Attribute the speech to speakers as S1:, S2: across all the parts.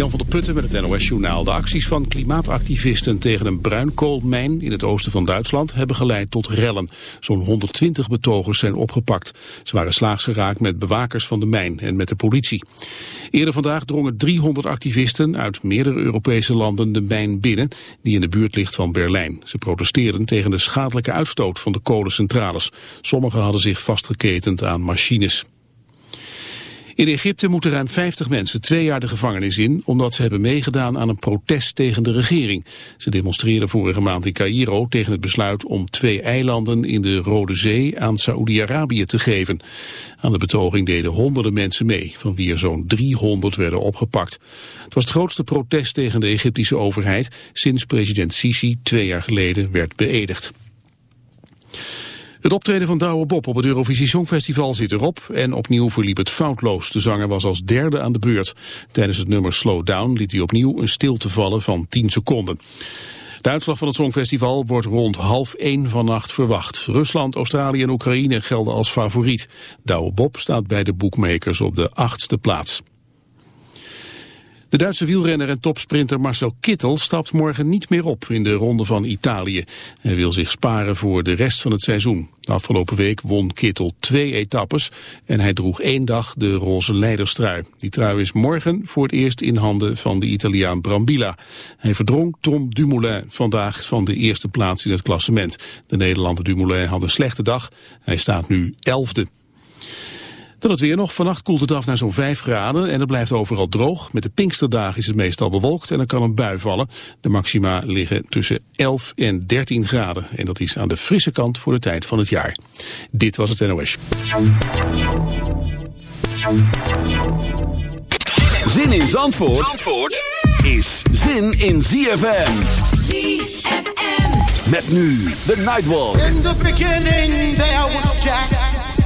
S1: Jan van der Putten met het NOS-journaal. De acties van klimaatactivisten tegen een bruinkoolmijn in het oosten van Duitsland hebben geleid tot rellen. Zo'n 120 betogers zijn opgepakt. Ze waren slaags geraakt met bewakers van de mijn en met de politie. Eerder vandaag drongen 300 activisten uit meerdere Europese landen de mijn binnen, die in de buurt ligt van Berlijn. Ze protesteerden tegen de schadelijke uitstoot van de kolencentrales. Sommigen hadden zich vastgeketend aan machines. In Egypte moeten ruim 50 mensen twee jaar de gevangenis in... omdat ze hebben meegedaan aan een protest tegen de regering. Ze demonstreerden vorige maand in Cairo tegen het besluit... om twee eilanden in de Rode Zee aan Saoedi-Arabië te geven. Aan de betoging deden honderden mensen mee... van wie er zo'n 300 werden opgepakt. Het was het grootste protest tegen de Egyptische overheid... sinds president Sisi twee jaar geleden werd beëdigd. Het optreden van Douwe Bob op het Eurovisie Songfestival zit erop en opnieuw verliep het foutloos. De zanger was als derde aan de beurt. Tijdens het nummer Slow Down liet hij opnieuw een stilte vallen van 10 seconden. De uitslag van het Songfestival wordt rond half één vannacht verwacht. Rusland, Australië en Oekraïne gelden als favoriet. Douwe Bob staat bij de boekmakers op de achtste plaats. De Duitse wielrenner en topsprinter Marcel Kittel stapt morgen niet meer op in de Ronde van Italië. Hij wil zich sparen voor de rest van het seizoen. De afgelopen week won Kittel twee etappes en hij droeg één dag de roze leiderstrui. Die trui is morgen voor het eerst in handen van de Italiaan Brambilla. Hij verdrong Tom Dumoulin vandaag van de eerste plaats in het klassement. De Nederlander Dumoulin had een slechte dag. Hij staat nu elfde. Dan het weer nog. Vannacht koelt het af naar zo'n 5 graden en het blijft overal droog. Met de Pinksterdagen is het meestal bewolkt en er kan een bui vallen. De maxima liggen tussen 11 en 13 graden. En dat is aan de frisse kant voor de tijd van het jaar. Dit was het NOS.
S2: Zin in Zandvoort, Zandvoort is zin in ZFM.
S3: ZFM.
S2: Met nu de Nightwalk.
S4: In the beginning there was Jack.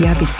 S5: Chiavistelli.